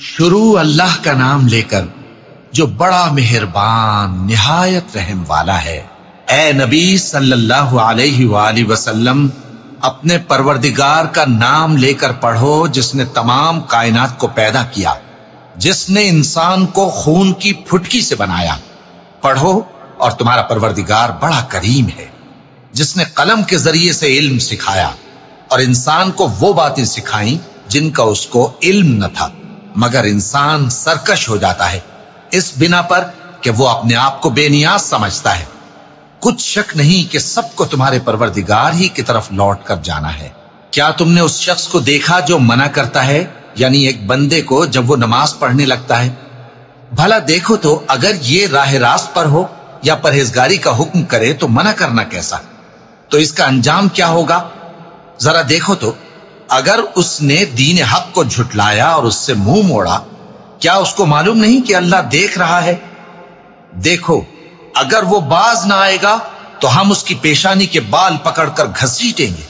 شروع اللہ کا نام لے کر جو بڑا مہربان، نہایت رحم والا ہے۔ اے نبی صلی اللہ علیہ وآلہ وسلم، اپنے پروردگار کا نام لے کر پڑھو جس نے تمام کائنات کو پیدا کیا، جس نے انسان کو خون کی پھٹکی سے بنایا۔ پڑھو اور تمہارا پروردگار بڑا کریم ہے، جس نے قلم کے ذریعے سے علم سکھایا اور انسان کو وہ باتیں سکھائیں جن کا اس کو علم نہ تھا۔ مگر انسان سرکش ہو جاتا ہے، اس بنا پر کہ وہ اپنے آپ کو بے نیاز سمجھتا ہے۔ کچھ شک نہیں کہ سب کو تمہارے پروردگار ہی کی طرف لوٹ کر جانا ہے۔ کیا تم نے اس شخص کو دیکھا جو منع کرتا ہے؟ یعنی ایک بندے کو جب وہ نماز پڑھنے لگتا ہے۔ بھلا دیکھو تو اگر یہ راہ راست پر ہو یا پرہیزگاری کا حکم کرے تو منع کرنا کیسا؟ تو اس کا انجام کیا ہوگا؟ ذرا دیکھو تو۔ اگر اس نے دین حق کو جھٹلایا اور اس سے منہ موڑا، کیا اس کو معلوم نہیں کہ اللہ دیکھ رہا ہے؟ دیکھو، اگر وہ باز نہ آئے گا تو ہم اس کی پیشانی کے بال پکڑ کر گھسیٹیں گے۔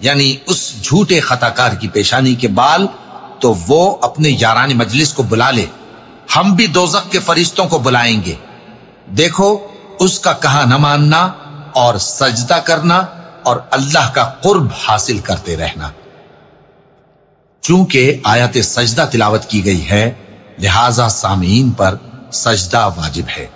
یعنی اس جھوٹے خطا کار کی پیشانی کے بال تو وہ اپنے یاران مجلس کو بلا لے۔ ہم بھی دوزق کے فرشتوں کو بلائیں گے۔ دیکھو، اس کا کہا نہ ماننا اور سجدہ کرنا اور اللہ کا قرب حاصل کرتے رہنا۔ چونکہ آیت سجدہ تلاوت کی گئی ہے لہذا سامعین پر سجدہ واجب ہے۔